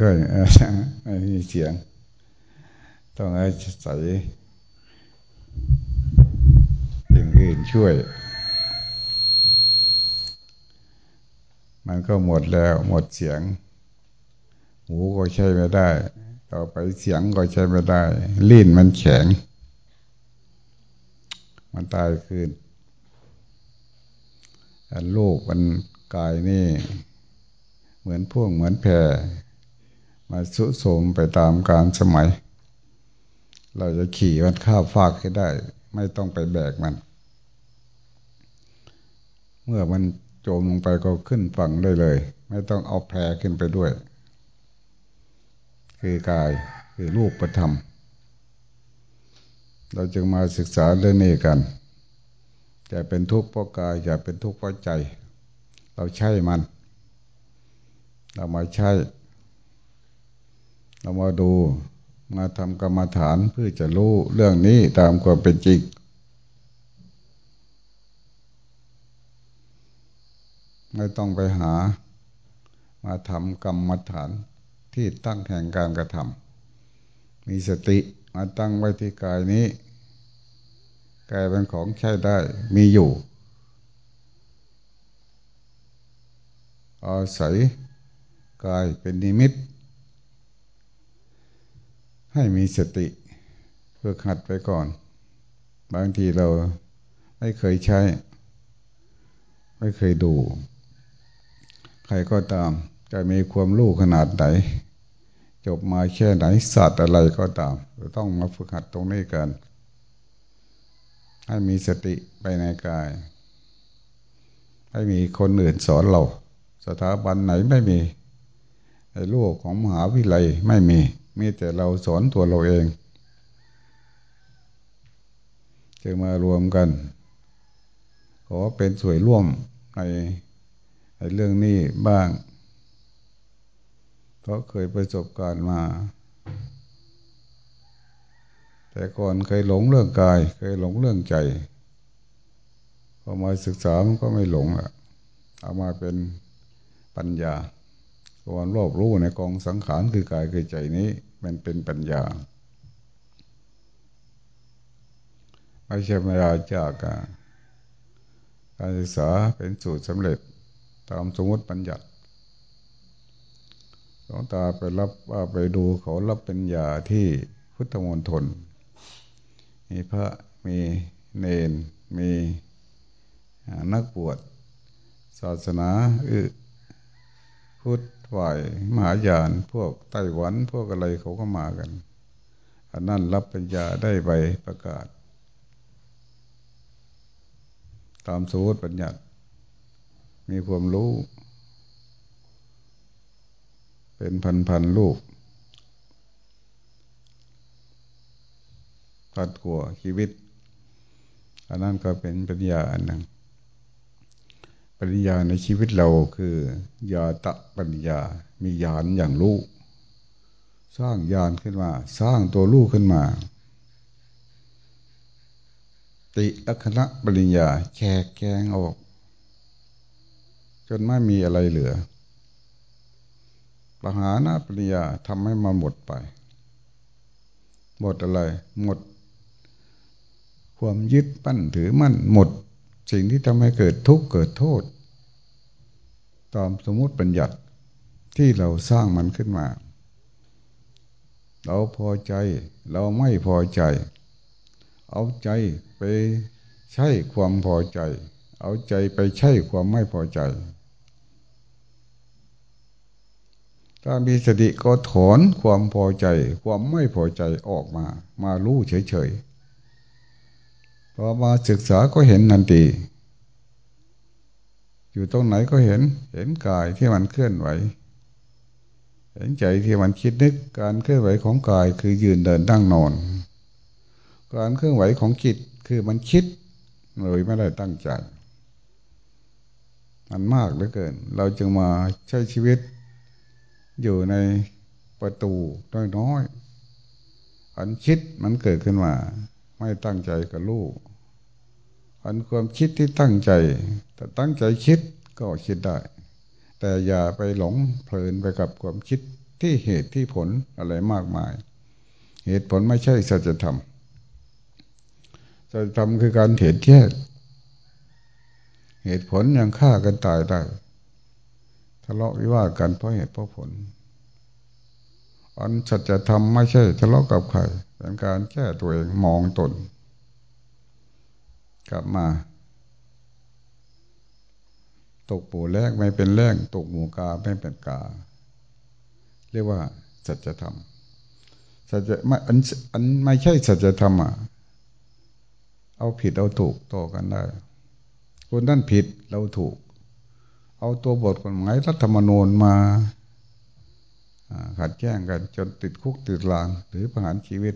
ค่อยไม่มีเสียง ต้องให้ใส่สิ่งอื่นช่วย มันก็หมดแล้วหมดเสียง หูก็ใช้ไม่ได้ ต่อไปเสียงก็ใช้ไม่ได้ ลิ้นมันแข็ง มันตายคืนอันลูกมันกายนี่ เหมือนพ่วงเหมือนแพร มาสุโสมไปตามการสมัย เราจะขี่มันข้าฟากให้ได้ ไม่ต้องไปแบกมัน เมื่อมันโจมลงไปก็ขึ้นฝั่งได้เลย ไม่ต้องเอาแพรขึ้นไปด้วย คือกายคือรูปประธรรม เราจึงมาศึกษาเรื่องนี้กันจะเป็นทุกข์เพราะกายอย่าเป็นทุกข์เพราะใจ เราใช่มัน เรามาใช่ เรามาดูมาทำกรรมฐานเพื่อจะรู้เรื่องนี้ตามความเป็นจริงไม่ต้องไปหา มาทำกรรมฐานที่ตั้งแห่งการกระทำมีสติมาตั้งไว้ที่กายนี้กายเป็นของใช้ได้มีอยู่อาศัยกายเป็นนิมิต ให้มีสติเพื่อขัดไปก่อน บางทีเราไม่เคยใช้ ไม่เคยดู ใครก็ตาม จะมีความรู้ขนาดไหน จบมาแค่ไหนศาสตร์อะไรก็ตามต้องมาฝึกหัดตรงนี้กัน ให้มีสติไปในกาย ให้มีคนอื่นสอนเรา สถาบันไหนไม่มีในโลกของมหาวิทยาลัยไม่มี มีแต่เราสอนตัวเราเองจะมารวมกัน ขอเป็นส่วยร่วมในในเรื่องนี้บ้าง เพราะเคยประสบการณ์มา แต่ก่อนเคยหลงเรื่องกาย เคยหลงเรื่องใจพอมาศึกษามันก็ไม่หลงละเอามาเป็นปัญญาความรอบรู้ในกองสังขารคือกายคือใจนี้ มันเป็นปัญญาไม่ใช่เวลาจากการศึกษาเป็นสูตรสำเร็จตามสมมติปัญญัติหลวงตาไปรับว่าไปดูเขารับปัญญาที่พุทธมณฑลมีพระมีเนน มีนักบวชศาสนาอึพุทธ ฝ่ายมหายานพวกไต้หวันพวกอะไรเขาก็มากัน อันนั้นรับปัญญาได้ใบประกาศ ตามสูตรปัญญามีความรู้ เป็นพันพันลูกพัดขัวชีวิต อันนั้นก็เป็นปัญญาอันหนึ่ง ปัญญาในชีวิตเราคือยาตะปัญญา มีญาณอย่างรู้สร้างญาณขึ้นมา สร้างตัวลูกขึ้นมา ติอัคระปริญญาแชกแกงออก จนไม่มีอะไรเหลือปหานะปริญญาทำให้มาหมดไป หมดอะไร หมด ความยึดปั้นถือมั่นหมด สิ่งที่ทำให้เกิดทุกข์เกิดโทษ ตามสมมติปัญญัติที่เราสร้างมันขึ้นมา เราพอใจเราไม่พอใจ เอาใจไปใช่ความพอใจ เอาใจไปใช่ความไม่พอใจ ถ้ามีสติก็ถอนความพอใจ ความไม่พอใจออกมา มารู้เฉยๆ พอมาศึกษาก็เห็นนันทีอยู่ตรงไหนก็เห็น เห็นกายที่มันเคลื่อนไหว เห็นใจที่มันคิดนึก การเคลื่อนไหวของกายคือยืนเดินนั่งนอน การเคลื่อนไหวของจิตคือมันคิดเลยไม่ได้ตั้งใจมันมากเหลือเกิน เราจึงมาใช้ชีวิตอยู่ในประตูน้อยๆอันคิดมันเกิดขึ้นมา ไม่ตั้งใจกับลูก อันความคิดที่ตั้งใจ แต่ตั้งใจคิดก็คิดได้ แต่อย่าไปหลงเพลินไปกับความคิดที่เหตุที่ผลอะไรมากมาย เหตุผลไม่ใช่สัจธรรมสัจธรรมคือการเห็นแค่เหตุผลยังฆ่ากันตายได้ทะเลาะวิวาทกันเพราะเหตุเพราะผล อันสัจธรรมไม่ใช่ทะเลาะกับใครเป็นการแก้ตัวเองมองตน กลับมา ตกปูแรกไม่เป็นแรกตกหมูกาไม่เป็นกา เรียกว่าสัจธรรมสัจไม่อันอันไม่ใช่สัจธรรมอะเอาผิดเอาถูกต่อกันได้ คนนั่นผิดเราถูก เอาตัวบทกฎหมายรัฐธรรมนูญมาขัดแย้งกันจนติดคุกติดลางหรือประหารชีวิต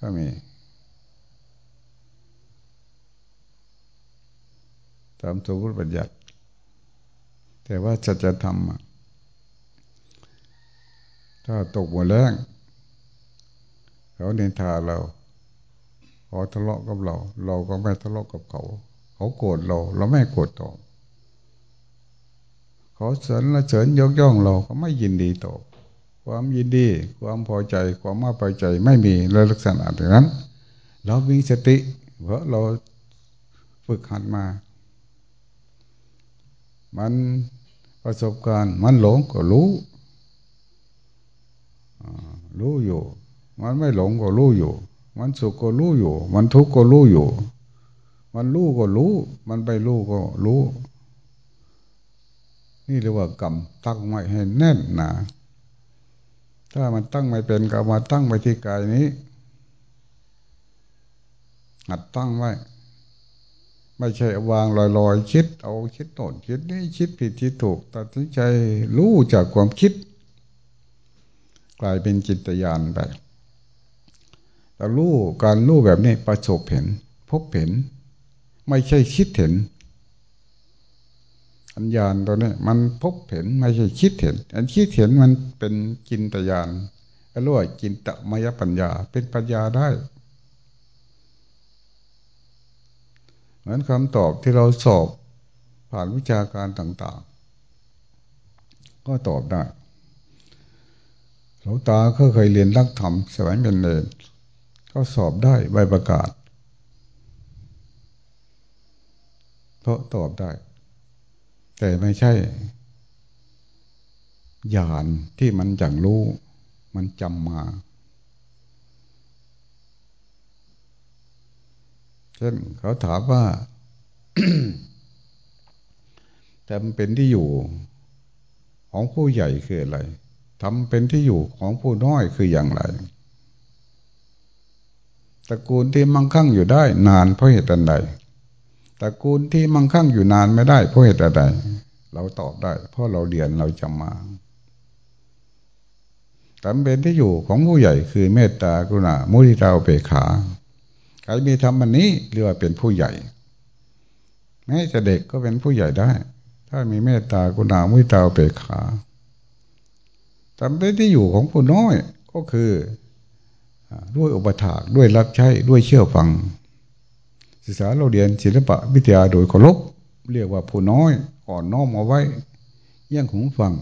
ก็มี ตามตัวพุทธบัญญัติ แต่ว่าจะจะทำถ้าตกหัวแรงเขาเนินทาเราเขาทะเลาะกับเรา เราก็ไม่ทะเลาะกับเขา เขาโกรธเรา เราไม่โกรธตอบเขาเสริญละเสริญยกย่องเราก็ไม่ยินดีตอบความยินดี ความพอใจ ความมาพอใจไม่มีลยลักษณะอย่างนั้น เรามีสติ เพราะเราฝึกหัดมา มันประสบการณ์ มันหลงก็รู้รู้อยู่ มันไม่หลงก็รู้อยู่ มันสุขก็รู้อยู่ มันทุกข์ก็รู้อยู่ มันรู้ก็รู้ มันไปรู้ก็รู้ นี่เรียกว่ากรรมตั้งไว้ให้แน่นหนาถ้ามันตั้งไม่เป็นก็มาตั้งไว้ที่กายนี้หัดตั้งไว้ ไม่ใช่วางลอยๆ คิด เอาคิดโน่นคิดนี่คิดผิดคิดถูกตัดสินใจรู้จากความคิด กลายเป็นจิตญาณไปแต่รู้การรู้แบบนี้ประสบเห็น พบเห็น ไม่ใช่คิดเห็นอัญญาณตัวนี้มันพบเห็นไม่ใช่คิดเห็น อันคิดเห็นมันเป็นจินตญาณก็เรียกว่าจินตมยปัญญาเป็นปัญญาได้ เหมือนคำตอบที่เราสอบผ่านวิชาการต่าง ๆ ก็ตอบได้หลวงตาก็เคยเรียนรักธรรมสมัยเป็นเนรก็สอบได้ใบประกาศ เพราะตอบได้ แต่ไม่ใช่ญาณที่มันจังรู้ มันจำมา เช่นเขาถามว่าจำเป็นที่อยู่ของผู้ใหญ่คืออะไรทำเป็นที่อยู่ของผู้น้อยคืออย่างไรตระกูลที่มั่งคั่งอยู่ได้นานเพราะเหตุใดตระกูลที่มั่งคั่งอยู่นานไม่ได้เพราะเหตุใดเราตอบได้ เพราะเราเรียนเราจำมาจำเป็นที่อยู่ของผู้ใหญ่คือเมตตากรุณามุทิตาเปขา ใครมีทำมันนี้เรียกว่าเป็นผู้ใหญ่ แม้จะเด็กก็เป็นผู้ใหญ่ได้ ถ้ามีเมตตากรุณามุตาเปขาจำเป็นที่อยู่ของผู้น้อยก็คือด้วยอุปถากด้วยรับใช้ด้วยเชื่อฟัง ศึกษาเราเรียนศิลปะวิทยาโดยเคารพเรียกว่าผู้น้อยอ่อนน้อมเอาไว้เยี่ยงหูฟัง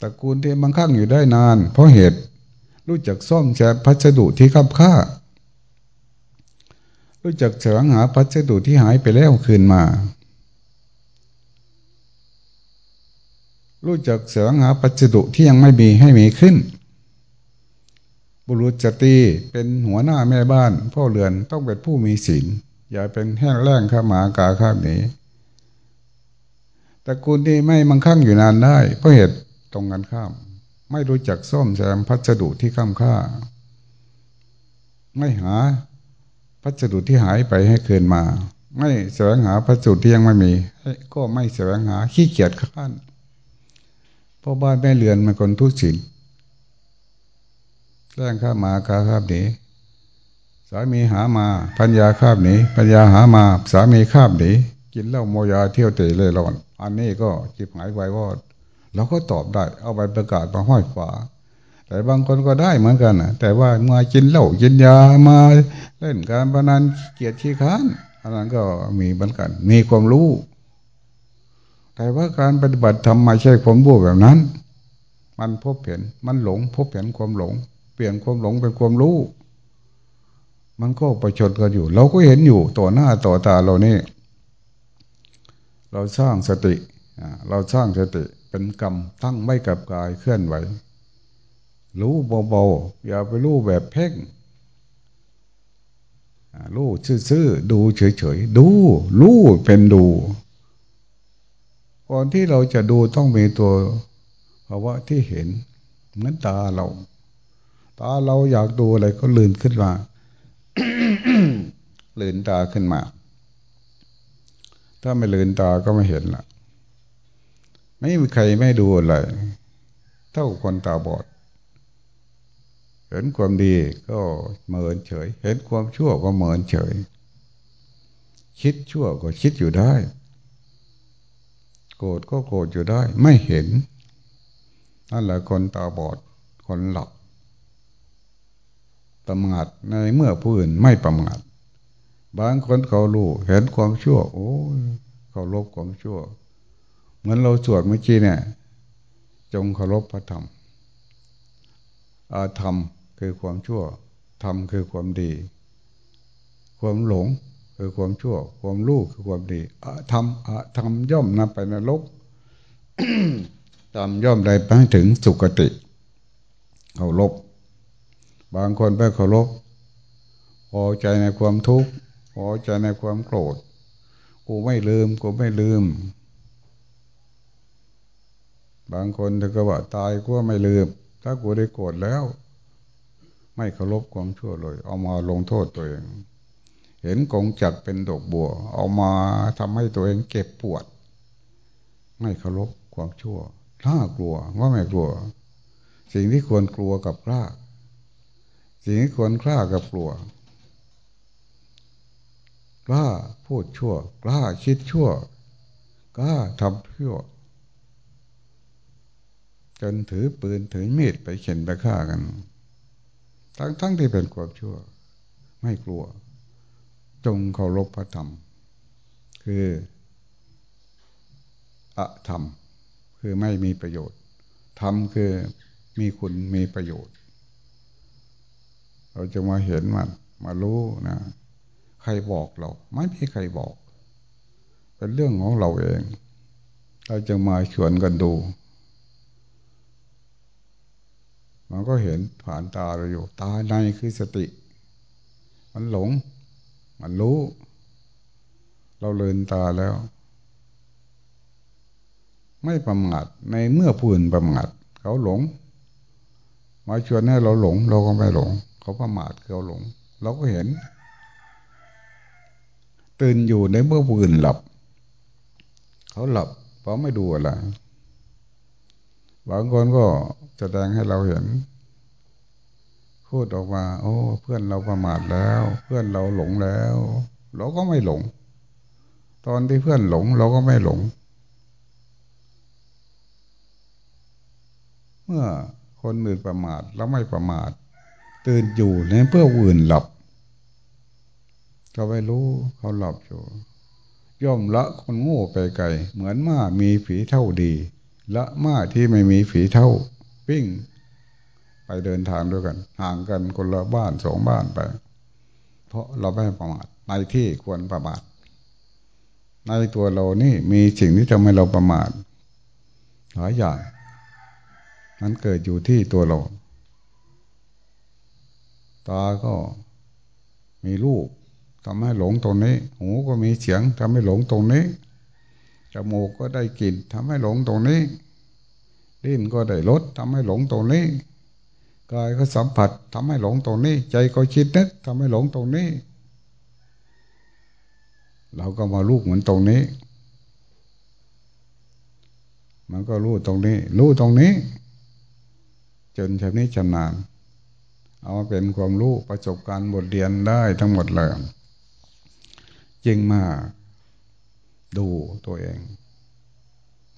ตระกูลที่มันข้างอยู่ได้นาน เพราะเหตุ รู้จักซ่อมแซมพัสดุที่คับค่า รู้จักเสวงหาพัสดุที่หายไปแล้วคืนมา รู้จักเสวงหาพัสดุที่ยังไม่มีให้มีขึ้น บุรุษจตีเป็นหัวหน้าแม่บ้านพ่อเรือนต้องเป็นผู้มีศีลอย่าเป็นแห้งแล้งข้ามากาข้ามนี้แต่กูลที่ไม่มั่งคั่งอยู่นานได้เพราะเหตุตรงกันข้าม ไม่รู้จักซ่อมแซมพัสดุที่ข้ามค่า ไม่หาพัสดุที่หายไปให้เกินมา ไม่แสวงหาพัสดุที่ยังไม่มี ก็ไม่แสวงหาขี้เกียจข้านพ่อบ้านแม่เรือนมันคนทุศีลแรงข้ามมากาข้าหนีสามีหามาพัญญาข้ามหนีพัญญาหามา สามีข้ามหนีกินเหล้าโมยาเที่ยวเตะเลยร้อนอันนี้ก็จิบหายไววอด เราก็ตอบได้ เอาไปประกาศมาห้อยฝาแต่บางคนก็ได้เหมือนกันนะแต่ว่ามากินเหล้ากินยามาเล่นการพนันเกียรติขี้ค้านอันนั้นก็มีเหมือนกัน มีความรู้ แต่ว่าการปฏิบัติธรรมไม่ใช่ความบู้แบบนั้น มันพบเห็นมันหลง พบเห็นความหลง เปลี่ยนความหลงเป็นความรู้ มันก็ประชดกันอยู่ เราก็เห็นอยู่ต่อหน้าต่อตาเรานี่ เราสร้างสติเราสร้างสติ เป็นกรรมตั้งไว้กับกายเคลื่อนไหว รู้เบาๆอย่าไปรู้แบบเพ่งรู้ซื่อๆดูเฉยๆดูรู้เป็นดู ก่อนที่เราจะดูต้องมีตัวภาวะที่เห็นเหมือนตาเรา ตาเราอยากดูอะไรก็ลืนขึ้นมาลืนตาขึ้นมา ถ้าไม่ลืนตาก็ไม่เห็นละ ไม่มีใครไม่ดูอะไร เท่าคนตาบอด เห็นความดีก็เหมือนเฉย เห็นความชั่วก็เหมือนเฉย คิดชั่วก็คิดอยู่ได้ โกรธก็โกรธอยู่ได้ ไม่เห็นนั่นแหละคนตาบอด คนหลับประมาทในเมื่อผู้อื่นไม่ประมาทบางคนเขารู้เห็นความชั่ว โอ้เขาลบความชั่ว เหมือนเราสวดเมื่อกี้เนี่ย จงเคารพพระธรรมอาธรรมคือความชั่วธรรมคือความดี ความหลงคือความชั่ว ความรู้คือความดีอะทำอะทำย่อมนำไปนรกทำย่อมได้ไปถึงสุคติเคารพบางคนไปเคารพพอใจในความทุกข์พอใจในความโกรธกูไม่ลืมกูไม่ลืม บางคนถึงก็ว่าตายกูไม่ลืม ถ้ากูได้โกรธแล้ว ไม่เคารพความชั่วเลย เอามาลงโทษตัวเอง เห็นกงจักเป็นดอกบัว เอามาทำให้ตัวเองเก็บปวด ไม่เคารพความชั่วน่ากลัวว่าไม่กลัว สิ่งที่ควรกลัวกับกล้า สิ่งที่ควรกล้ากับกลัวกล้าพูดชั่ว กล้าคิดชั่วกล้าทำชั่ว จนถือปืนถือมีดไปเข็นไปฆ่ากัน ทั้งทั้งที่เป็นความชั่ว ไม่กลัว จงเคารพพระธรรม คืออะธรรม คือไม่มีประโยชน์ธรรมคือมีคุณมีประโยชน์ เราจะมาเห็นมันมารู้นะ ใครบอกเรา ไม่มีใครบอก เป็นเรื่องของเราเอง เราจะมาชวนกันดู มันก็เห็นผ่านตาเราอยู่ ตาในคือสติ มันหลง มันรู้ เราเลินตาแล้ว ไม่ประมาทในเมื่อผู้อื่นประมาทเขาหลง มาชวนให้เราหลง เราก็ไม่หลง เขาประมาทเขาหลง เราก็เห็น ตื่นอยู่ในเมื่อผู้อื่นหลับ เขาหลับเพราะไม่ดูอะไร บางคนก็แสดงให้เราเห็น พูดออกมา โอ้ เพื่อนเราประมาทแล้ว เพื่อนเราหลงแล้ว เราก็ไม่หลง ตอนที่เพื่อนหลง เราก็ไม่หลง เมื่อคนอื่นประมาทเราไม่ประมาท ตื่นอยู่ในเพื่ออื่นหลับก็ไม่รู้เขาหลับอยู่ย่อมละคนโง่ไปไกล เหมือนม้ามีฝีเท่าดี ละมาที่ไม่มีฝีเท่าวิ่ง ไปเดินทางด้วยกัน ห่างกันคนละบ้านสองบ้านไป เพราะเราไม่ประมาทในที่ควรประมาทในตัวเรานี่มีสิ่งที่ทำให้เราประมาทหลายอย่างมันเกิดอยู่ที่ตัวเรา ตาก็มีรูปทำให้หลงตรงนี้ หูก็มีเสียงทำให้หลงตรงนี้ จมูกก็ได้กลิ่นทำให้หลงตรงนี้ลิ้นก็ได้รสทำให้หลงตรงนี้กายก็สัมผัสทำให้หลงตรงนี้ ใจก็คิดนึกทำให้หลงตรงนี้ เราก็มาลูกเหมือนตรงนี้ มันก็รู้ตรงนี้ รู้ตรงนี้ จนชำนี้ชำนาญเอาเป็นความรู้ประสบการณ์บทเรียนได้ทั้งหมดเลยจึงมาก ดูตัวเอง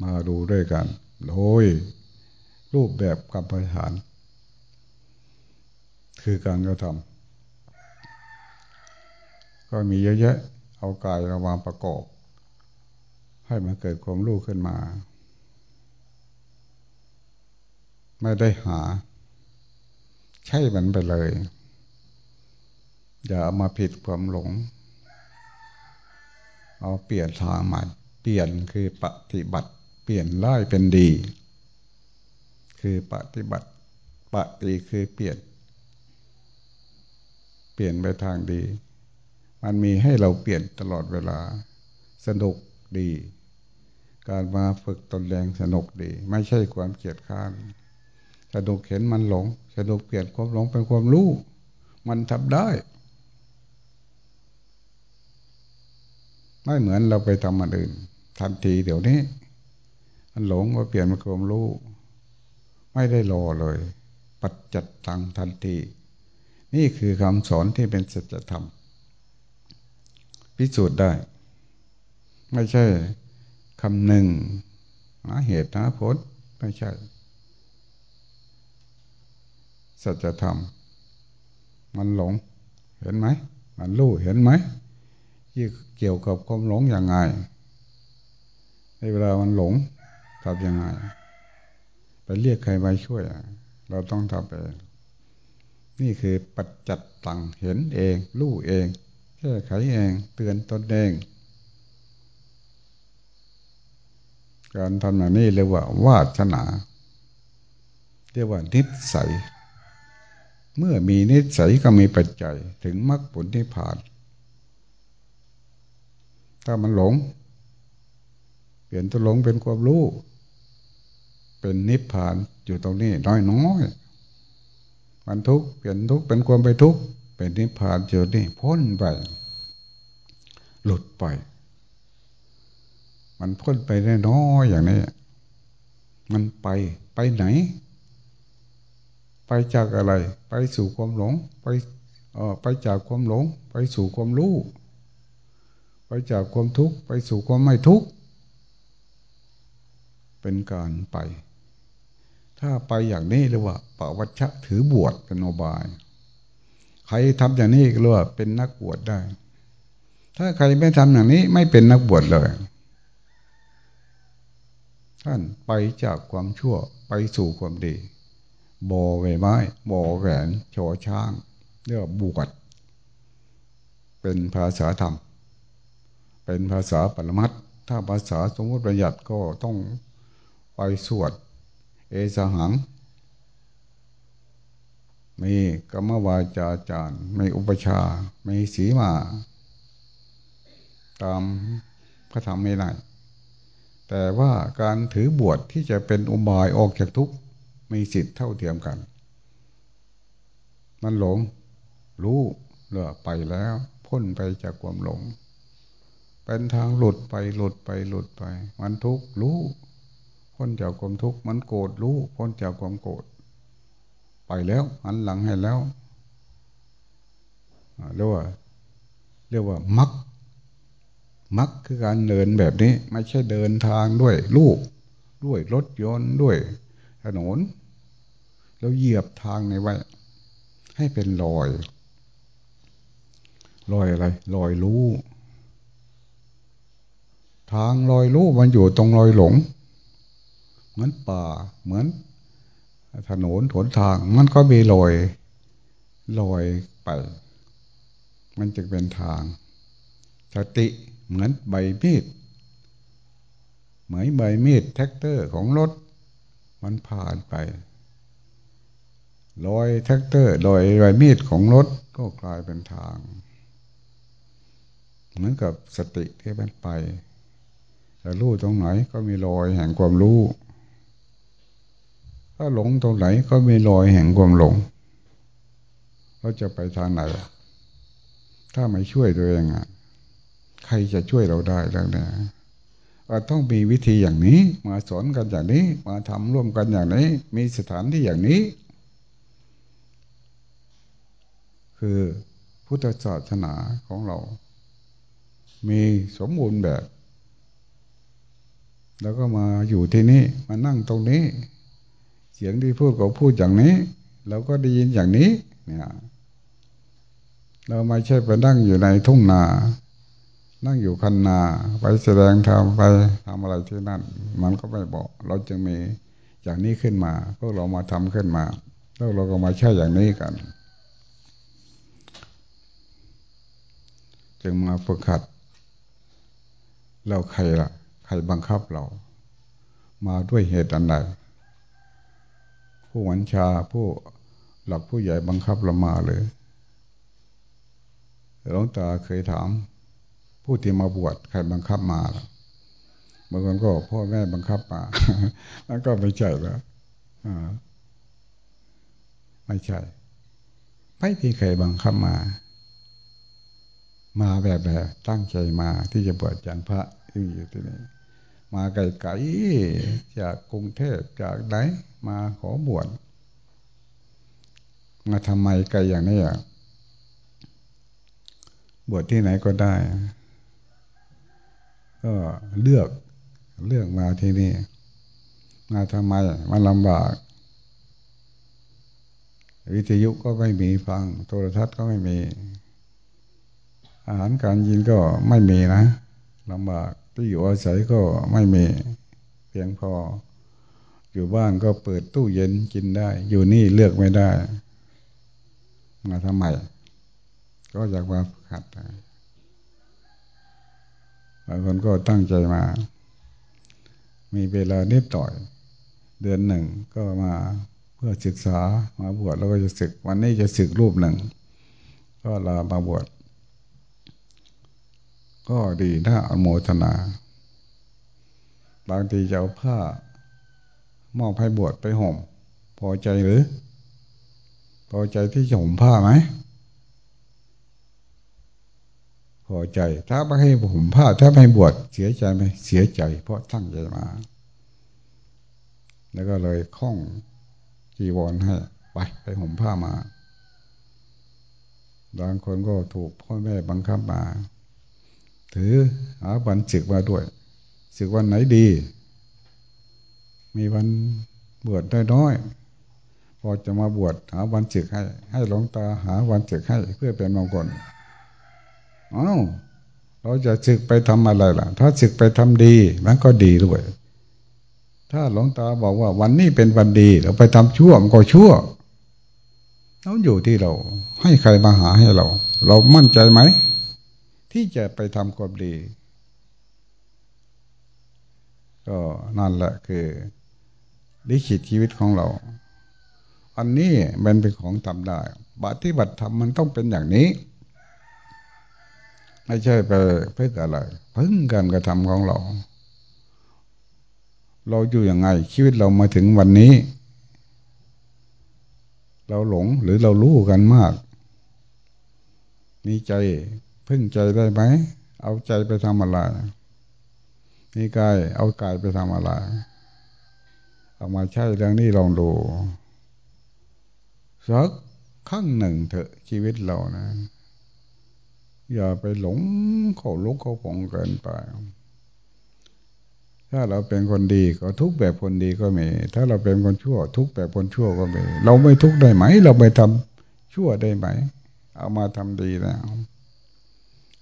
มาดูด้วยกัน โดยรูปแบบกรรมฐาน คือการกระทำก็มีเยอะแยะ เอากายรามางประกอบใหให้มันเกิดความรู้ขึ้นมา ไม่ได้หา ใช่มันไปเลย อย่าเอามาผิดความหลง เอาเปลี่ยนทางใหม่เปลี่ยนคือปฏิบัติ เปลี่ยนร้ายเป็นดี คือปฏิบัติปฏิคือเปลี่ยน เปลี่ยนไปทางดี มันมีให้เราเปลี่ยนตลอดเวลา สนุกดี การมาฝึกตนแรงสนุกดี ไม่ใช่ความเกียดข้านสนุกเห็นมันหลงสนุกเปลี่ยนความหลงเป็นความรู้ มันทำได้ ไม่เหมือนเราไปทำมันอื่นทันทีเดี๋ยวนี้ มันหลงก็เปลี่ยนเป็นความรู้ ไม่ได้รอเลย ปัจจัดตังทันที นี่คือคำสอนที่เป็นสัจธรรม พิสูจน์ได้ ไม่ใช่คำหนึ่งหาเหตุหาผลไม่ใช่ สัจธรรม มันหลง เห็นไหม มันรู้เห็นไหม ที่เกี่ยวกับความหลงอย่างไงในเวลามันหลงทำยังไง ไปเรียกใครมาช่วย เราต้องทำเองนี่คือปัจจัดตังเห็นเอง รู้เอง แก้ไขเอง เตือนตนเอง การทำอย่างนี้เรียกว่าวาสนา เรียกว่านิสัย เมื่อมีนิสัยก็มีปัจจัยถึงมรรคผลที่ผ่าน ถ้ามันหลง เปลี่ยนตัวหลงเป็นความรู้ เป็นนิพพานอยู่ตรงนี้น้อยน้อยมันทุกข์เปลี่ยนทุกข์เป็นความไปทุกข์เป็นนิพพานอยู่นี่พ้นไป หลุดไป มันพ้นไปได้น้อยอย่างนี้ มันไปไปไหน ไปจากอะไร ไปสู่ความหลง ไปเออไปจากความหลง ไปสู่ความรู้ ไปจากความทุกข์ไปสู่ความไม่ทุกข์เป็นการไป ถ้าไปอย่างนี้เรียกว่าปวัชชะถือบวชเป็นโนบาย ใครทำอย่างนี้ก็เรียกว่าเป็นนักบวชได้ ถ้าใครไม่ทำอย่างนี้ไม่เป็นนักบวชเลย ท่านไปจากความชั่วไปสู่ความดีบอใบไม้บอแหวนโชช้างเรียกบวชเป็นภาษาธรรม เป็นภาษาปรมัตถ้าภาษาสมมติประหยัดก็ต้องไปสวด เอสหัง มีกรรมวาจาจารย์มีอุปชามีสีมา ตามพระธรรมไม่ได้แต่ว่าการถือบวชที่จะเป็นอุบายออกจากทุกข์มีสิทธิ์เท่าเทียมกัน มันหลง รู้เลือไปแล้ว พ้นไปจากความหลง เป็นทางหลุดไปหลุดไปหลุดไป มันทุกข์รู้พ้นจากความทุกข์มันโกรธรู้พ้นจากความโกรธไปแล้วหันหลังให้แล้วเรียกว่าเรียกว่ามักมักคือการเดินแบบนี้ ไม่ใช่เดินทางด้วยลูก ด้วยรถยนต์ด้วยถนนแล้วเหยียบทางในไว้ ให้เป็นรอยรอยอะไรรอยรู้ ทางรอยรู้มันอยู่ตรงรอยหลง เหมือนป่าเหมือนถนนถนทางมันก็มีรอยรอยไป มันจะเป็นทาง สติเหมือนใบมีดเหมือนใบมีดแทรกเตอร์ของรถ มันผ่านไปรอยแทรกเตอร์รอยใบมีดของรถก็กลายเป็นทาง เหมือนกับสติที่มันไป แต่รู้ตรงไหนก็มีรอยแห่งความรู้ ถ้าหลงตรงไหนก็มีรอยแห่งความหลงเราจะไปทางไหน ถ้าไม่ช่วยตัวเองอะ ใครจะช่วยเราได้แล้วเนี่ยต้องมีวิธีอย่างนี้ มาสอนกันอย่างนี้ มาทำร่วมกันอย่างนี้ มีสถานที่อย่างนี้ คือพุทธศาสนาของเรา มีสมบูรณ์แบบ แล้วก็มาอยู่ที่นี่มานั่งตรงนี้ เสียงที่พูดก็พูดอย่างนี้เราก็ได้ยินอย่างนี้ เนี่ย เราไม่ใช่ไปนั่งอยู่ในทุ่งนา นั่งอยู่คันนา ไปแสดงธรรมไปทำอะไรที่นั่น มันก็ไม่บอก เราจึงมีอย่างนี้ขึ้นมาพวกเรามาทำขึ้นมาแล้วเราก็มาใช้อย่างนี้กัน จึงมาฝึกขัด เราใครละ่ะ รบังคับเรา มาด้วยเหตุอันใดผู้วัญชาผู้หลักผู้ใหญ่บังคับเรามาเลยหลวงตาเคยถาม ผู้ที่มาบวชใครบังคับมาบางคนก็พ่อแม่บังคับมาแล้วก็ไม่ใช่แล้วไม่ใช่ ไม่มีใครบังคับมา มาแบบแบบตั้งใจมาที่จะบวชจันพระที่อยู่ที่นี่ มาไกลๆจากกรุงเทพจากไหนมาขอบวชมาทำไมไกลอย่างนี้อะบวชที่ไหนก็ได้ ก็เลือกเลือกมาที่นี่ มาทำไมมันลำบาก วิทยุก็ไม่มีฟัง โทรทัศน์ก็ไม่มี อาหารการยินก็ไม่มีนะลำบาก ที่อยู่อาศัยก็ไม่มีเพียงพอ อยู่บ้านก็เปิดตู้เย็นกินได้ อยู่นี่เลือกไม่ได้ มาทำไมก็อยากมาขัดบางคนก็ตั้งใจมา มีเวลานิดต่อย เดือนหนึ่งก็มาเพื่อศึกษามาบวชแล้วก็จะศึก วันนี้จะศึกรูปหนึ่ง ก็ลามาบวช ก็ดีถ้าอโมทนา บางทีจะเอาผ้ามอบให้บวชไปห่ม พอใจหรือ พอใจที่จะห่มผ้าไหมพอใจ ถ้าไม่ให้ห่มผ้า ถ้าไม่บวชเสียใจไหมเสียใจ เพราะตั้งใจมา แล้วก็เลยคล้องจีวรให้ไปไปห่มผ้ามาบางคนก็ถูกพ่อแม่บังคับมา ถือหาวันศึกมาด้วยศึกวันไหนดี มีวันบวชได้น้อยพอจะมาบวชหาวันศึกให้ ให้หลวงตาหาวันศึกให้เพื่อเป็นมงคลอ้าวเราจะศึกไปทำอะไรล่ะ ถ้าศึกไปทำดีมันก็ดีด้วย ถ้าหลวงตาบอกว่าวันนี้เป็นวันดี เราไปทำชั่วมันก็ชั่วเราอยู่ที่เรา ให้ใครมาหาให้เรา เรามั่นใจไหม ที่จะไปทำความดี ก็นั่นแหละคือลิขิตชีวิตของเรา อันนี้มันเป็นของทำได้ปฏิบัติธรรมมันต้องเป็นอย่างนี้ ไม่ใช่ไปเพื่ออะไรเพิ่งการกระทำของเรา เราอยู่ยังไง ชีวิตเรามาถึงวันนี้ เราหลงหรือเรารู้กันมาก มีใจ พึ่งใจได้ไหม เอาใจไปทำอะไรมีกายเอากายไปทำอะไรเอามาใช้เรื่องนี้ลองดูสักครั้งหนึ่งเถอะชีวิตเรานะ อย่าไปหลงเขาลุกเขาผงเกินไป ถ้าเราเป็นคนดีก็ทุกแบบคนดีก็มี ถ้าเราเป็นคนชั่ว ทุกแบบคนชั่วก็มี เราไม่ทุกได้ไหม เราไม่ทำชั่วได้ไหม เอามาทำดีแล้ว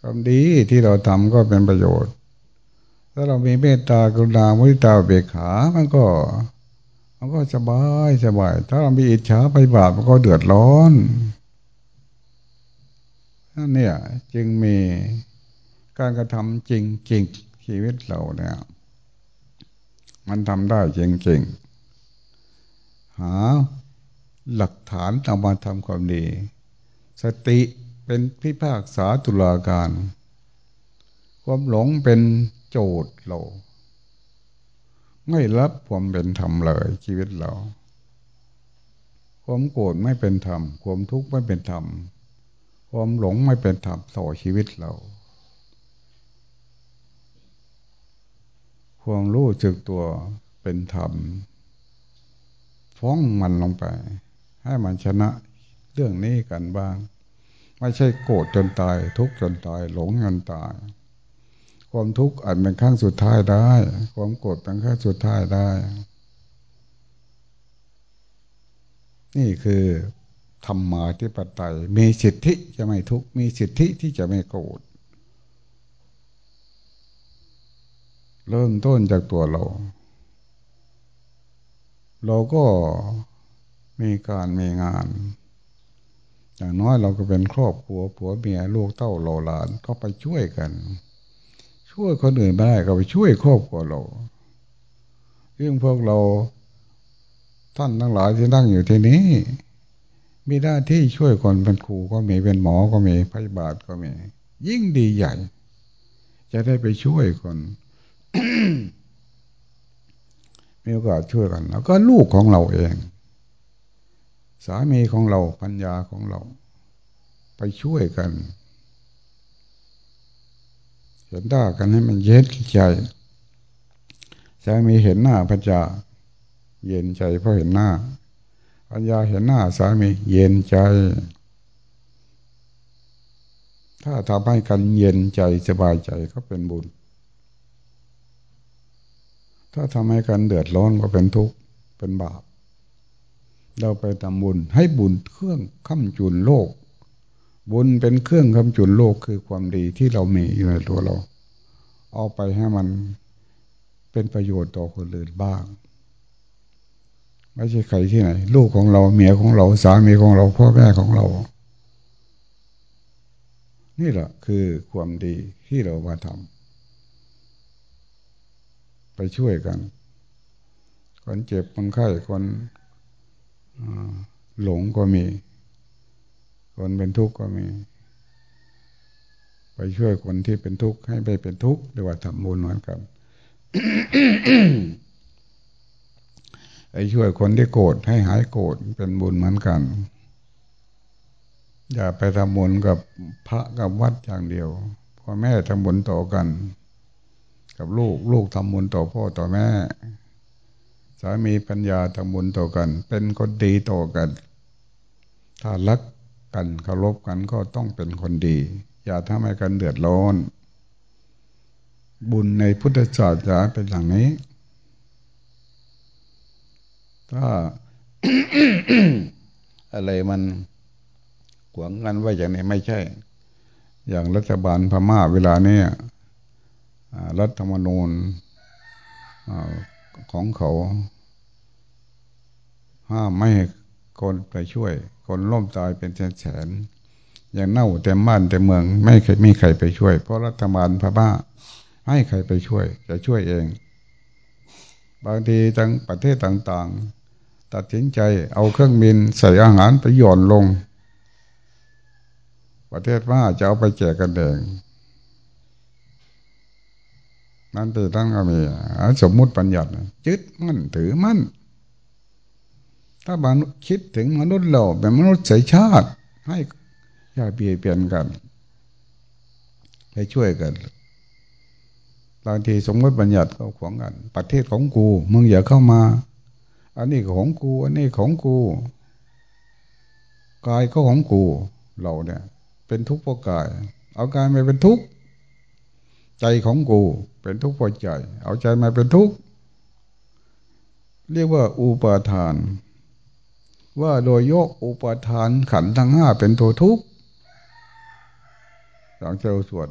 ความดีที่เราทำก็เป็นประโยชน์ ถ้าเรามีเมตตากรุณามุทิตาเบกขา มันก็ มันก็สบายสบาย ถ้าเรามีอิจฉาไปบาปมันก็เดือดร้อนนั่นเนี่ยจึงมีการกระทำจริงจริงชีวิตเราเนี่ย มันทำได้จริงจริงหาหลักฐานเอามาทำความดี สติ เป็นพิพากษาตุลาการ ความหลงเป็นโจทย์เรา ไม่รับความเป็นธรรมเลยชีวิตเรา ความโกรธไม่เป็นธรรม ความทุกข์ไม่เป็นธรรม ความหลงไม่เป็นธรรมต่อชีวิตเรา ความรู้จึกตัวเป็นธรรมฟ้องมันลงไป ให้มันชนะเรื่องนี้กันบ้าง ไม่ใช่โกรธจนตาย ทุกข์จนตาย หลงจนตาย ความทุกข์อาจเป็นขั้งสุดท้ายได้ ความโกรธเป็นขั้งสุดท้ายได้ นี่คือธรรมาธิปไตยมีสิทธิจะไม่ทุกข์มีสิทธิที่จะไม่โกรธเริ่มต้นจากตัวเรา เราก็มีการมีงาน อย่างน้อยเราก็เป็นครอบครัวผัวเมียลูกเต้าเราหลานก็ไปช่วยกัน ช่วยคนอื่นได้ก็ไปช่วยครอบครัวเราเรื่องพวกเราท่านทั้งหลายที่นั่งอยู่ที่นี้ มีหน้าที่ช่วยคนเป็นครูก็มีเป็นหมอก็มีพยาบาลก็มี ยิ่งดีใหญ่ จะได้ไปช่วยคนมีโอกาสช่วยกัน แล้วก็ลูกของเราเอง สามีของเราปัญญาของเรา ไปช่วยกันเห็นได้กันให้มันเย็นใจสามีเห็นหน้าปัญญาเย็นใจเพราะเห็นหน้าปัญญาเห็นหน้าสามีเย็นใจ ถ้าทำให้กันเย็นใจสบายใจก็เป็นบุญ ถ้าทำให้กันเดือดร้อนก็เป็นทุกข์เป็นบาป เราไปทำบุญให้บุญเครื่องค้ำจุนโลก บุญเป็นเครื่องค้ำจุนโลกคือความดีที่เรามีอยู่ในตัวเรา เอาไปให้มันเป็นประโยชน์ต่อคนอื่นบ้าง ไม่ใช่ใครที่ไหน ลูกของเราเมียของเราสามีของเราพ่อแม่ของเรา นี่แหละคือความดีที่เรามาทำไปช่วยกันคนเจ็บคนไข้คน หลงก็มี คนเป็นทุกข์ก็มี ไปช่วยคนที่เป็นทุกข์ให้ไปเป็นทุกข์เรียกว่าทำบุญเหมือนกันไปช่วยคนที่โกรธให้หายโกรธเป็นบุญเหมือนกัน อย่าไปทำบุญกับพระกับวัดอย่างเดียวพ่อแม่ทำบุญต่อกัน กับลูกลูกทำบุญต่อพ่อต่อแม่ สามีปัญญาทำบุญต่อกัน เป็นคนดีต่อกัน ถ้ารักกันเคารพกันก็ต้องเป็นคนดี อย่าทำให้กันเดือดร้อน บุญในพุทธศาสนาเป็นอย่างนี้ ถ้าอะไรมันขวางกันไว้อย่างนี้ไม่ใช่ อย่างรัฐบาลพม่าเวลานี้รัฐธรรมนูญ ของเขาห้ามไม่ให้คนไปช่วย คนล่มตายเป็นแสนๆอย่างเน่าเต็มบ้านเต็มเมือง ไม่เคยมีใครไปช่วย เพราะรัฐบาลพม่าให้ใครไปช่วย จะช่วยเอง บางทีทั้งประเทศต่างๆ ตัดสินใจเอาเครื่องบินใส่อาหารไปหย่อนลง ประเทศว่าจะเอาไปแจกกันเอง นั่นตีตั้งก็มีสมมุติปัญญาจึดมั่นถือมั่น ถ้าบางคิดถึงมนุษย์เราเป็นมนุษย์สายชาติ ให้อย่าเปลี่ยนเปลี่ยนกันให้ช่วยกันบางทีสมมติบัญญัติก็ขวางกัน ประเทศของกูมึงอย่าเข้ามา อันนี้ของกู อันนี้ของกูกายก็ของกู เราเนี่ย เป็นทุกข์เพราะกาย เอากายไปเป็นทุกข์ใจของกู เป็นทุกข์พอใจ เอาใจมาเป็นทุกข์เรียกว่าอุปาทาน ว่าโดยยกอุปาทานขันทั้งห้าเป็นตัวทุกข์หลังเจ้าสวด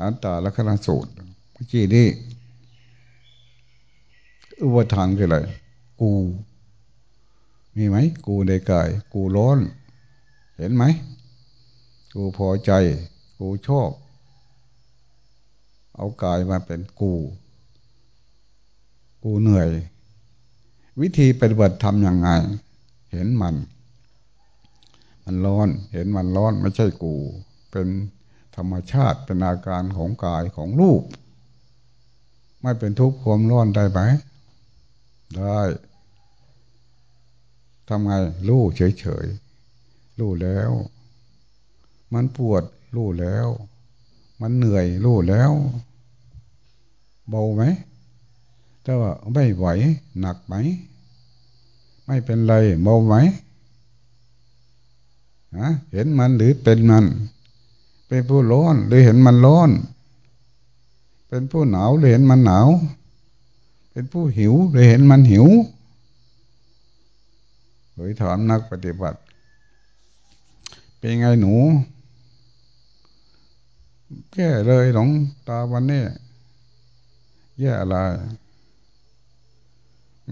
อันตาลักษณะสูตรเมื่อกี้นี้อุปาทานคืออะไรกู มีไหมกูในกาย กูร้อน เห็นไหม กูพอใจ กูชอบ เอากายมาเป็นกู กูเหนื่อย วิธีปฏิบัติทำยังไง เห็นมัน มันร้อน เห็นมันร้อนไม่ใช่กู เป็นธรรมชาติเป็นอาการของกายของรูป ไม่เป็นทุกข์ความร้อนได้ไหมได้ทำไงรู้เฉยๆรู้แล้ว มันปวดรู้แล้ว มันเหนื่อยรู้แล้ว เบาไหมถ้าว่าไม่ไหวหนักไหม ไม่เป็นไรเบาไหมฮะเห็นมันหรือเป็นมัน เป็นผู้ร้อนหรือเห็นมันร้อน เป็นผู้หนาวหรือเห็นมันหนาว เป็นผู้หิวหรือเห็นมันหิวเฮ้ยถามนักปฏิบัติ เป็นไงหนู แก้เลยหลงตาวันนี้ แย่อะไร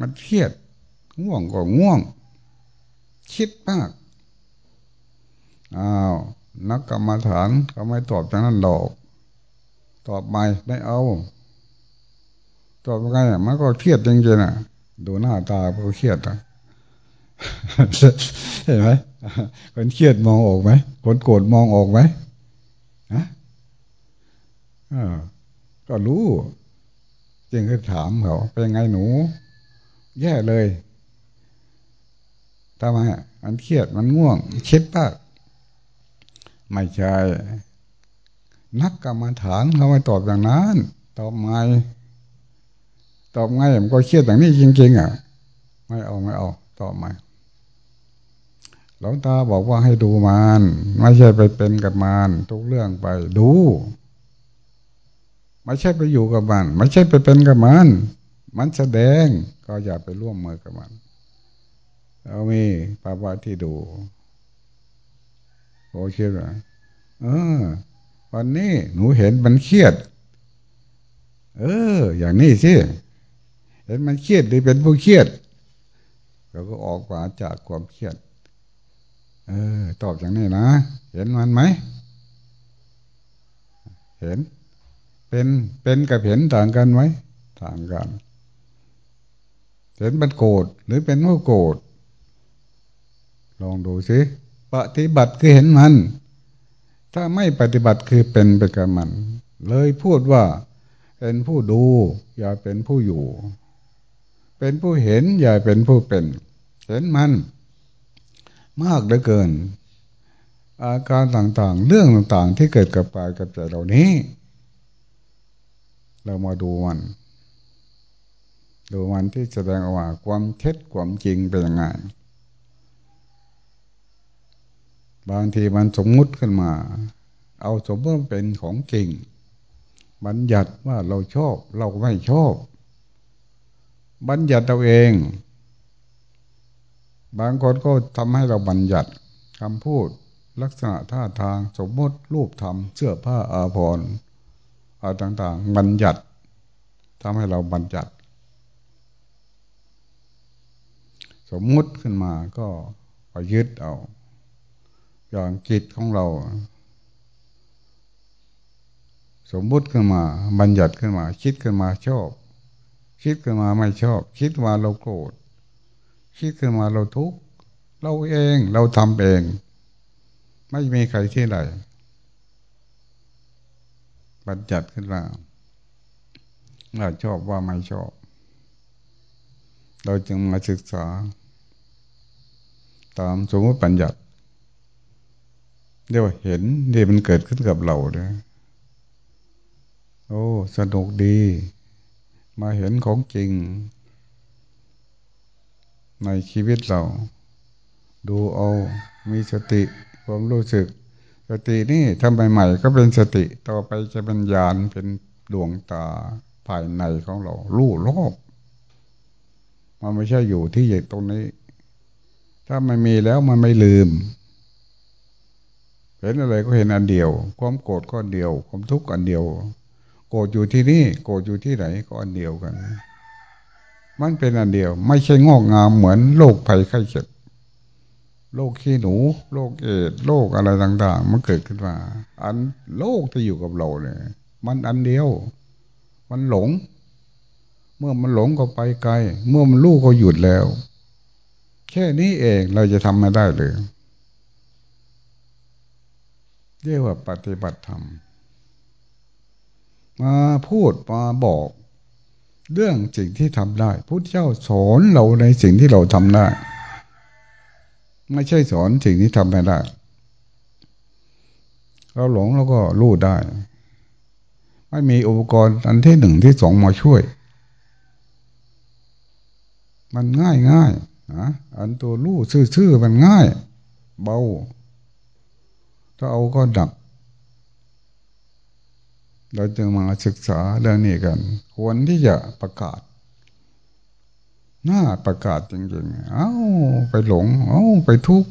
มันเครียดง่วงก็ง่วง คิดมากอ้าวนักกรรมฐานเขาไม่ตอบจากนั้นหรอกตอบไม่ไม่เอา ตอบยังไงมันก็เครียดจริงๆนะดูหน้าตาก็เครียดนะเห็นไหมคนเครียดมองออกไหมคนโกรธมองออกไหมฮะก็รู้ จึงก็ถามเขาเป็นไงหนู แย่เลยทำไมมันเครียดมันง่วง คิดปากไม่ใช่ นักกรรมฐานเขาไม่ตอบอย่างนั้น ตอบไงตอบไงมันก็เครียดอย่างนี้จริงๆอะ ไม่เอาไม่เอาตอบไม่หลวงตาบอกว่าให้ดูมันไม่ใช่ไปเป็นกับมันทุกเรื่องไปดู ไม่ใช่ไปอยู่กับมัน ไม่ใช่ไปเป็นกับมัน มันแสดงก็อย่าไปร่วมมือกับมันเอามีภาวะที่ดูโอเคหรอเออวันนี้หนูเห็นมันเครียด เออ อย่างนี้สิเห็นมันเครียดหรือเป็นผู้เครียดเราก็ออกมาจากความเครียด เออ ตอบอย่างนี้นะ เห็นมันไหม เห็น เป็นเป็นกับเห็นต่างกันไหมต่างกัน เห็นมันโกรธหรือเป็นผู้โกรธลองดูสิปฏิบัติคือเห็นมัน ถ้าไม่ปฏิบัติคือเป็นไปกับมัน เลยพูดว่า เป็นผู้ดู อย่าเป็นผู้อยู่ เป็นผู้เห็นอย่าเป็นผู้เป็น เห็นมัน มากเหลือเกิน อาการต่างๆ เรื่องต่างๆ ที่เกิดกับกายกับใจเหล่านี้ เรามาดูมัน ดูมันที่แสดงออกมาความเท็จความจริงเป็นยังไง บางทีมันสมมุติขึ้นมา เอาสมมติเป็นของจริง บัญญัติว่าเราชอบเราไม่ชอบ บัญญัติเราเอง บางคนก็ทำให้เราบัญญัติคำพูดลักษณะท่าทางสมมติรูปธรรมเสื้อผ้าอาภรณ์ อะไรต่างๆ บัญญัติทำให้เราบัญญัติ สมมุติขึ้นมาก็ไปยึดเอา อย่างจิตของเรา สมมุติขึ้นมา บัญญัติขึ้นมา คิดขึ้นมาชอบ คิดขึ้นมาไม่ชอบ คิดว่าเราโกรธคิดขึ้นมาเราทุกข์เราเองเราทำเอง ไม่มีใครที่ไหน บัญญัติขึ้นมาเราชอบว่าไม่ชอบ เราจึงมาศึกษา ตามสมมติปัญญัติเรียกว่าเห็นที่มันเกิดขึ้นกับเราเนี่ยโอ้สนุกดี มาเห็นของจริง ในชีวิตเรา ดูเอามีสติความรู้สึก สตินี่ทำใหม่ๆก็เป็นสติต่อไปจะเป็นญาณเป็นดวงตาภายในของเรารู้รอบมันไม่ใช่อยู่ที่ตรงนี้ ถ้ามันมีแล้วมันไม่ลืมเห็นอะไรก็เห็นอันเดียว ความโกรธก็อันเดียว ความทุกข์อันเดียว โกรธอยู่ที่นี่โกรธอยู่ที่ไหนก็อันเดียวกัน มันเป็นอันเดียว ไม่ใช่งอกงามเหมือนโรคภัยไข้เจ็บ โรคฉี่หนู โรคเอดส์โรคอะไรต่างๆ มันเกิดขึ้นมา อันโรคที่อยู่กับเราเนี่ย มันอันเดียว มันหลง เมื่อมันหลงก็ไปไกล เมื่อมันลูกก็หยุดแล้ว แค่นี้เองเราจะทำม่ได้เลยเรียกว่าปฏิบัติธรรม มาพูดมาบอก เรื่องสิ่งที่ทำได้พุทธเจ้าสอนเราในสิ่งที่เราทำได้ ไม่ใช่สอนสิ่งที่ทำไม่ได้ เราหลงเราก็รู้ได้ ไม่มีอุปกรณ์อันที่หนึ่งที่สองมาช่วย มันง่ายง่ายนะอันตัวรู้ซื่อๆมันง่าย เบา ถ้าเอาก็ดับ เราจึงมาศึกษาเรื่องนี้กัน ควรที่จะประกาศ น่าประกาศจริงๆ เอาไปหลง เอาไปทุกข์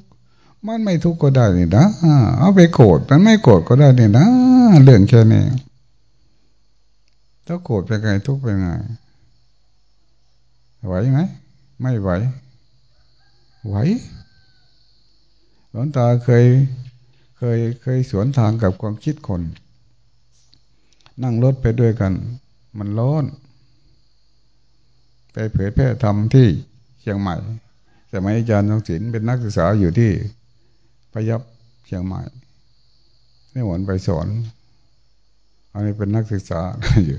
มันไม่ทุกข์ก็ได้นี่นะ เอาไปโกรธ มันไม่โกรธก็ได้นี่นะ เรื่องแค่นี้ ถ้าโกรธเป็นไงทุกข์เป็นไง ไหวไหม ไม่ไหว ไหว หลวงตาเคย เคย เคยสวนทางกับความคิดคน นั่งรถไปด้วยกัน มันร้อน ไปเผยแพร่ธรรมที่เชียงใหม่สมัยอาจารย์ทองศิลป์เป็นนักศึกษาอยู่ที่พยับเชียงใหม่นี่หวนไปสอนอันนี้เป็นนักศึกษาอยู่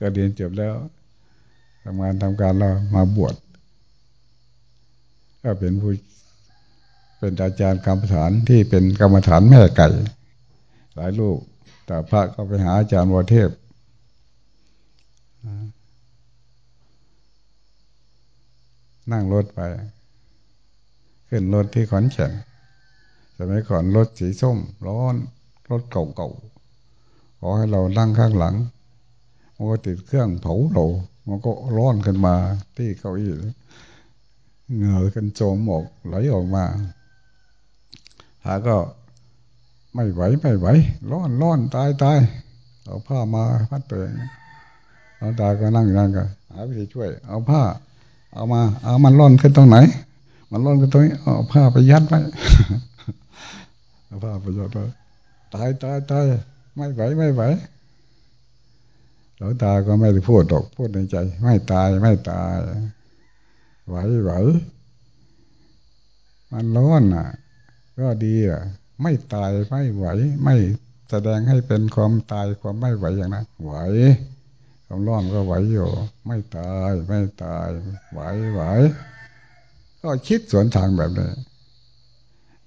ก็เรียนจบแล้วทำงานทำการแล้วมาบวชก็เป็นผู้เป็นอาจารย์กรรมฐานที่เป็นกรรมฐานแม่ไก่ หลายลูก แต่พระก็ไปหาอาจารย์วเทพ นั่งรถไป ขึ้นรถที่ขอนแก่นสมัยก่อนรถสีส้ม ร้อน รถเก่าๆขอให้เรานั่งข้างหลังมันก็ติดเครื่องเผาเรามันก็ร้อนขึ้นมาที่เก้าอี้เหงื่อกันโจมออกไหลออกมาหาก็ไม่ไหวไม่ไหว ร้อนร้อนตายตายเอาผ้ามาพัดตัวเองเอาตาก็นั่งนั่งกันหาวิธีช่วย เอาผ้า เอามา เอามันร้อนขึ้นตรงไหน มันร้อนขึ้นตรงนี้เอาผ้าไปยัดไว้เอาผ้าไปยัดไว้ตายตายตายไม่ไหวไม่ไหวหลวงตาก็ไม่ได้พูดตกพูดในใจ ไม่ตายไม่ตาย ไหวไหวมันร้อนอะ ก็ดีอะ ไม่ตายไม่ไหว ไม่แสดงให้เป็นความตายความไม่ไหวอย่างนั้นไหว ความร้อนก็ไหวอยู่ ไม่ตายไม่ตายไหวไหวก็คิดสวนทางแบบนี้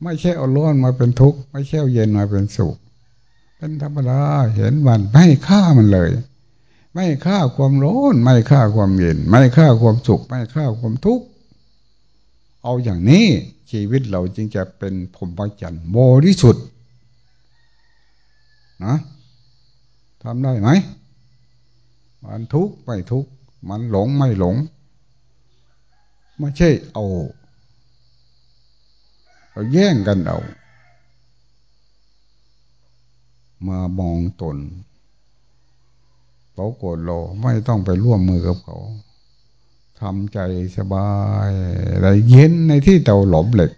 ไม่ใช่เอาร้อนมาเป็นทุกข์ไม่ใช่เอาเย็นมาเป็นสุข เป็นธรรมดาเห็นมันไม่ฆ่ามันเลย ไม่ฆ่าความร้อนไม่ฆ่าความเย็น ไม่ฆ่าความสุข ไม่ฆ่าความทุกข์เอาอย่างนี้ชีวิตเราจึงจะเป็นพรหมจรรย์บริสุทธิ์นะทำได้ไหม มันทุกข์ไม่ทุกข์มันหลงไม่หลง ไม่ใช่เอาเราแย่งกันเอา มามองตนเขาโกรธเราไม่ต้องไปร่วมมือกับเขาทำใจสบายอะไรเย็นในที่เตาหลอมเหล็ก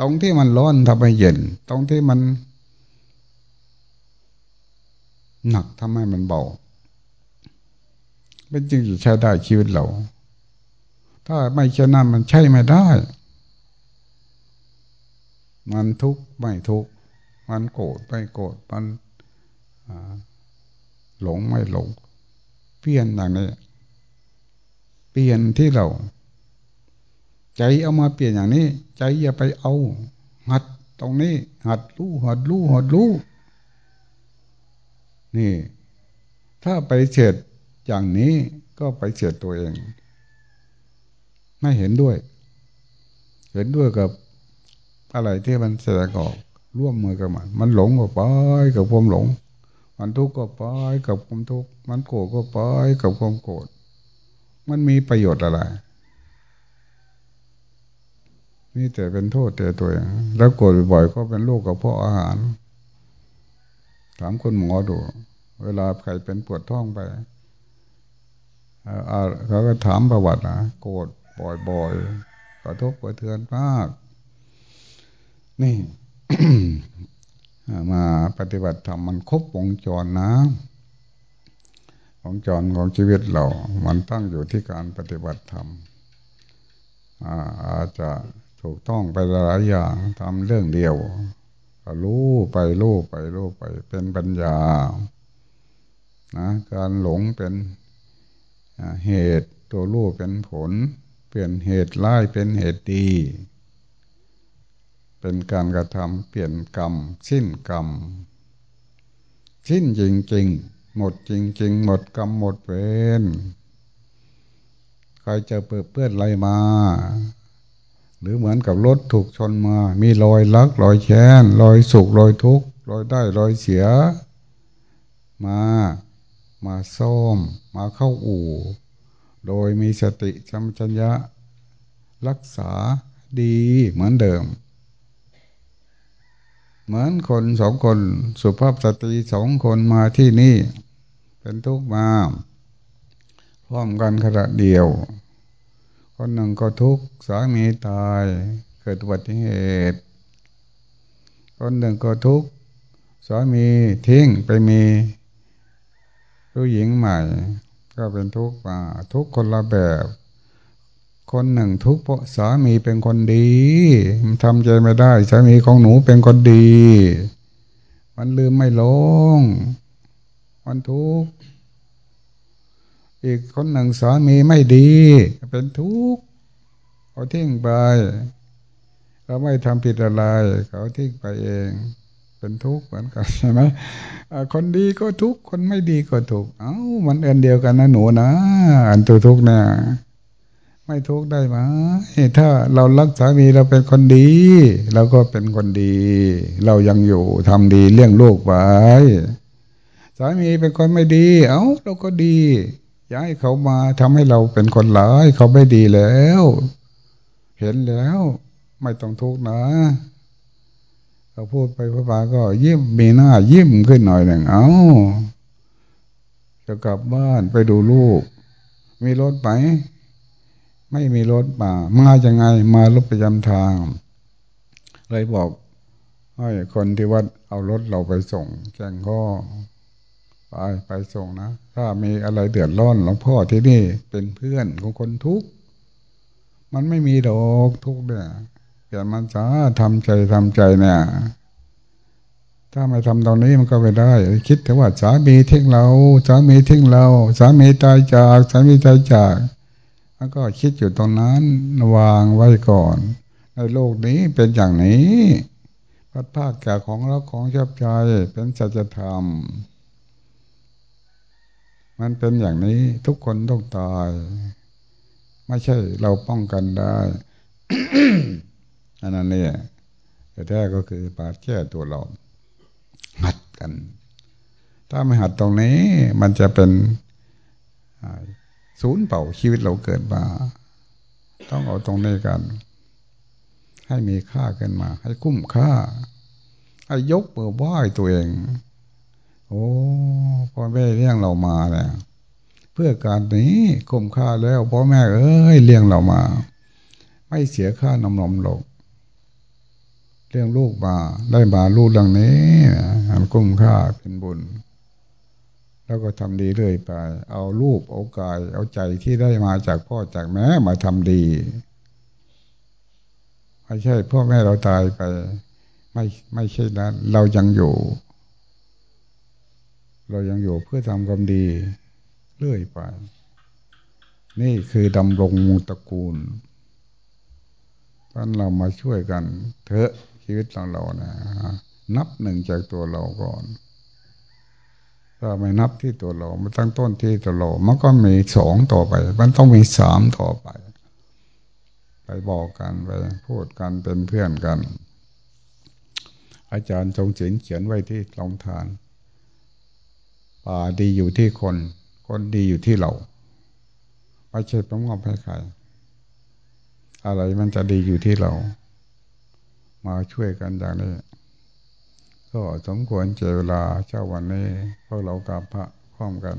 ตรงที่มันร้อนทำให้เย็น ตรงที่มัน หนักทำให้มันเบา เป็นจึงจะใช้ได้ชีวิตเรา ถ้าไม่เช่นนั้นมันใช่ไม่ได้ มันทุกข์ไม่ทุกข์มันโกรธไม่โกรธมันหลงไม่หลงเพี้ยนอย่างนี้เปลี่ยนที่เรา ใจเอามาเปลี่ยนอย่างนี้ ใจอย่าไปเอา หัดตรงนี้ หัดรู้หัดรู้หัดรู้นี่ ถ้าไปเฉด อย่างนี้ก็ไปเฉดตัวเอง ไม่เห็นด้วย เห็นด้วยกับอะไรที่มันแสดงออกร่วมมือกับมัน มันหลงก็ไปกับความหลง มันทุกข์ก็ไปกับความทุกข์ มันโกรธก็ไปกับความโกรธ มันมีประโยชน์อะไร นี่แต่เป็นโทษแต่ตัวเองแล้วโกรธบ่อยก็เป็นโรคกับเพาะอาหาร ถามคนหมอดู เวลาใครเป็นปวดท้องไป เขาก็ถามประวัตินะโกรธบ่อยๆกระทบกระเทือนมาก นี่มาปฏิบัติธรรมมันครบวงจรนะของจรของชีวิตเรา มันตั้งอยู่ที่การปฏิบัติธรรมอาจจะถูกต้องไปหลายอย่างทำเรื่องเดียวรู้ไปรู้ไปรู้ไปเป็นปัญญานะการหลงเป็น เหตุตัวรู้เป็นผล เปลี่ยนเหตุร้ายเป็นเหตุดี เป็นการกระทำเปลี่ยนกรรม สิ้นกรรม สิ้นจริงๆ หมดจริง ๆ หมดกรรมหมดเวรใครจะเปิดเปื้อนอะไรมา หรือเหมือนกับรถถูกชนมา มีรอยลักรอยแค้นรอยสุกรอยทุกข์รอยได้รอยเสียมา มาซ่อมมาเข้าอู่ โดยมีสติสัมชัญญะ รักษาดีเหมือนเดิม เหมือนคนสองคนสุภาพสตรีสองคนมาที่นี่ เป็นทุกข์มาพร้อมกันขณะเดียว คนหนึ่งก็ทุกข์สามีตายเกิดอุบัติเหตุ คนหนึ่งก็ทุกข์สามีทิ้งไปมี ผู้หญิงใหม่ ก็เป็นทุกข์มาทุกคนละแบบ คนหนึ่งทุกข์เพราะสามีเป็นคนดีมันทำใจไม่ได้ สามีของหนูเป็นคนดี มันลืมไม่ลง มันทุกข์อีกคนหนึ่งสามีไม่ดี เป็นทุกข์เขาทิ้งไปเขาไม่ทำผิดอะไร เขาทิ้งไปเอง เป็นทุกข์เหมือนกันใช่ไหมคนดีก็ทุกข์คนไม่ดีก็ทุกข์เอ้ามันเอ็นเดียวกันนะหนูนะ อันตัวทุกข์เนี่ยไม่ทุกข์ได้ไหมถ้าเรารักสามีเราเป็นคนดีเราก็เป็นคนดี เรายังอยู่ทำดีเลี้ยงลูกไว้สามีเป็นคนไม่ดี เอ้าเราก็ดีย้ายเขามาทำให้เราเป็นคนหลายเขาไม่ดีแล้ว เห็นแล้ว ไม่ต้องทุกข์นะ เขาพูดไปพระบาก็ยิ้มมีหน้ายิ้มขึ้นหน่อยหนึ่งเอา้าจะกลับบ้านไปดูลูก มีรถไหมไม่มีรถมามาจะไงมารถประจำทาง เลยบอกให้คนที่วัดเอารถเราไปส่งแจ้งก็ไปไปส่งนะ ถ้ามีอะไรเดือดร้อนหลวงพ่อที่นี่เป็นเพื่อนของคนทุกข์มันไม่มีดอกทุกข์เนี่ย เกี่ยมันจะทำใจทำใจเนี่ยถ้าไม่ทำตรงนี้มันก็ไม่ได้ คิดแต่ว่าสามีทิ้งเราสามีทิ้งเราสามีตายจากสามีตายจากแล้วก็คิดอยู่ตรงนั้นวางไว้ก่อน ในโลกนี้เป็นอย่างนี้พัดภาคจากของเราของชอบใจเป็นสัจธรรม มันเป็นอย่างนี้ทุกคนต้องตาย ไม่ใช่เราป้องกันได้ อันนั้นเนี่ยแต่แท้ก็คือปาดแก้ตัวเรา หัดกัน ถ้าไม่หัดตรงนี้ มันจะเป็นศูนย์เป่าชีวิตเราเกิดมาต้องเอาตรงนี้กัน ให้มีค่าขึ้นมา ให้คุ้มค่า ให้ยกมือไหว้ตัวเอง โอ้พ่อแม่เลี้ยงเรามาเนี่ยเพื่อการนี้คุ้มค่าแล้วพ่อแม่เอ้ยเลี้ยงเรามา ไม่เสียค่านมนมหลก เลี้ยงลูกมาได้มาลูกดังนี้อันคุ้มค่าเป็นบุญ แล้วก็ทำดีเรื่อยไป เอารูปเอากาย เอาใจที่ได้มาจากพ่อจากแม่มาทำดีไม่ใช่พ่อแม่เราตายไป ไม่ไม่ใช่นั้นเรายังอยู่ เรายังอยู่เพื่อทำความดีเรื่อยไป นี่คือดำรงตระกูลท่านเรามาช่วยกันเถอะ ชีวิตของเรานะนับหนึ่งจากตัวเราก่อนถ้าไม่นับที่ตัวเราไม่ตั้งต้นที่ตัวเรา มันก็มีสองต่อไป มันต้องมีสามต่อไป ไปบอกกันไปพูดกันเป็นเพื่อนกัน อาจารย์จงศิลเขียนไว้ที่ลองทานป่าดีอยู่ที่คน คนดีอยู่ที่เราไม่ใช่ต้องมอบให้ใครอะไรมันจะดีอยู่ที่เรา มาช่วยกันอย่างนี้ ก็สมควรเจเวลาเจ้าวันนี้พวกเรากับพระพร้อมกัน